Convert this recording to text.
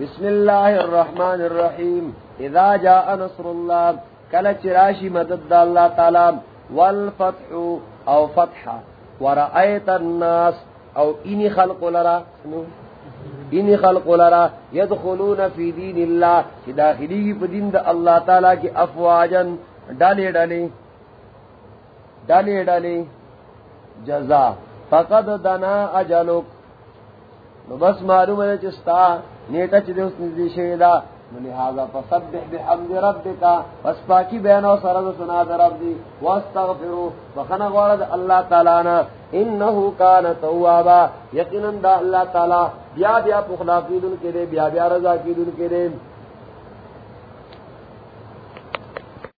بسم اللہ الرحمن الرحیم. اذا جاء نصر اللہ کل چراشی مدد دا اللہ تعالی، والفتح او فتح. ورأیت الناس، او اینی خلق لرا اینی خلق لرا، یدخلون فی دین اللہ چی داخلی کی پا دین دا اللہ تعالی کی افواجن ڈالے ڈالے ڈالے ڈالے جزا فقد دنا اجلک. نو بس معلوم ہے چستا نیتا چی دے اس نزدی شہدہ لہذا فسبح بحمد ربك پس پاکی بیان و سرد سنا در رب دی، واستغفرو وخنا غورد اللہ تعالی نا انہو کان توابا، یقینا دا اللہ تعالی، بیا بیا پخلا کی دن کے دے، بیا بیا رضا کی دن کے دے